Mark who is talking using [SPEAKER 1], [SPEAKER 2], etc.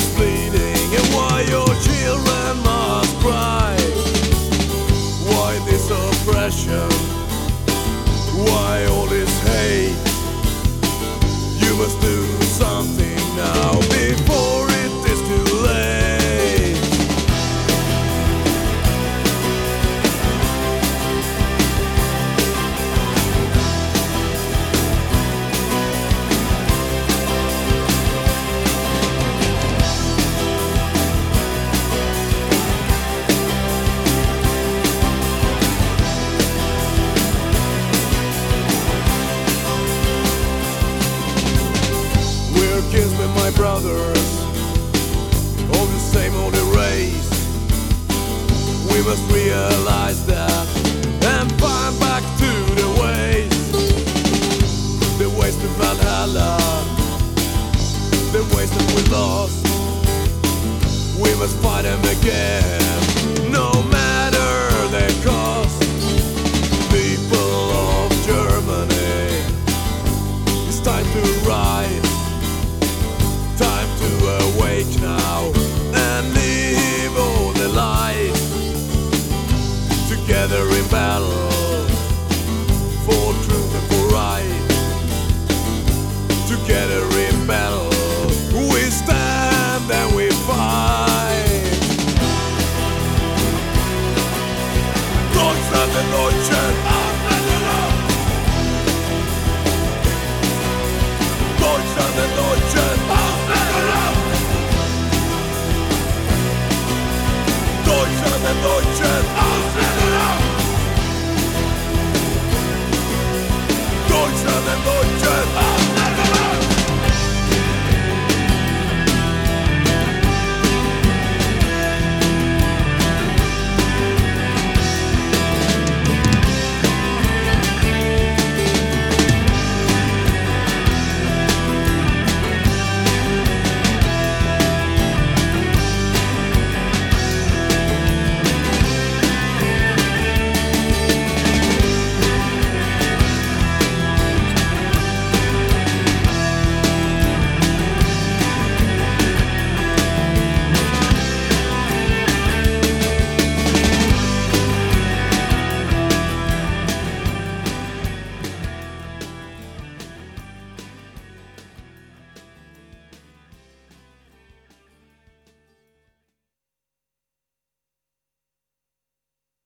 [SPEAKER 1] and why your children must cry. Why this oppression? Why? My brothers, all the same old race. We must realize that and find back to the ways, the ways to Valhalla, the ways that we lost. We must fight them again, together in battle. For truth and for right. Together in battle, we stand and we fight. Deutschland and Deutschen, Deutschland and Deutschen, Deutschland and Deutschen,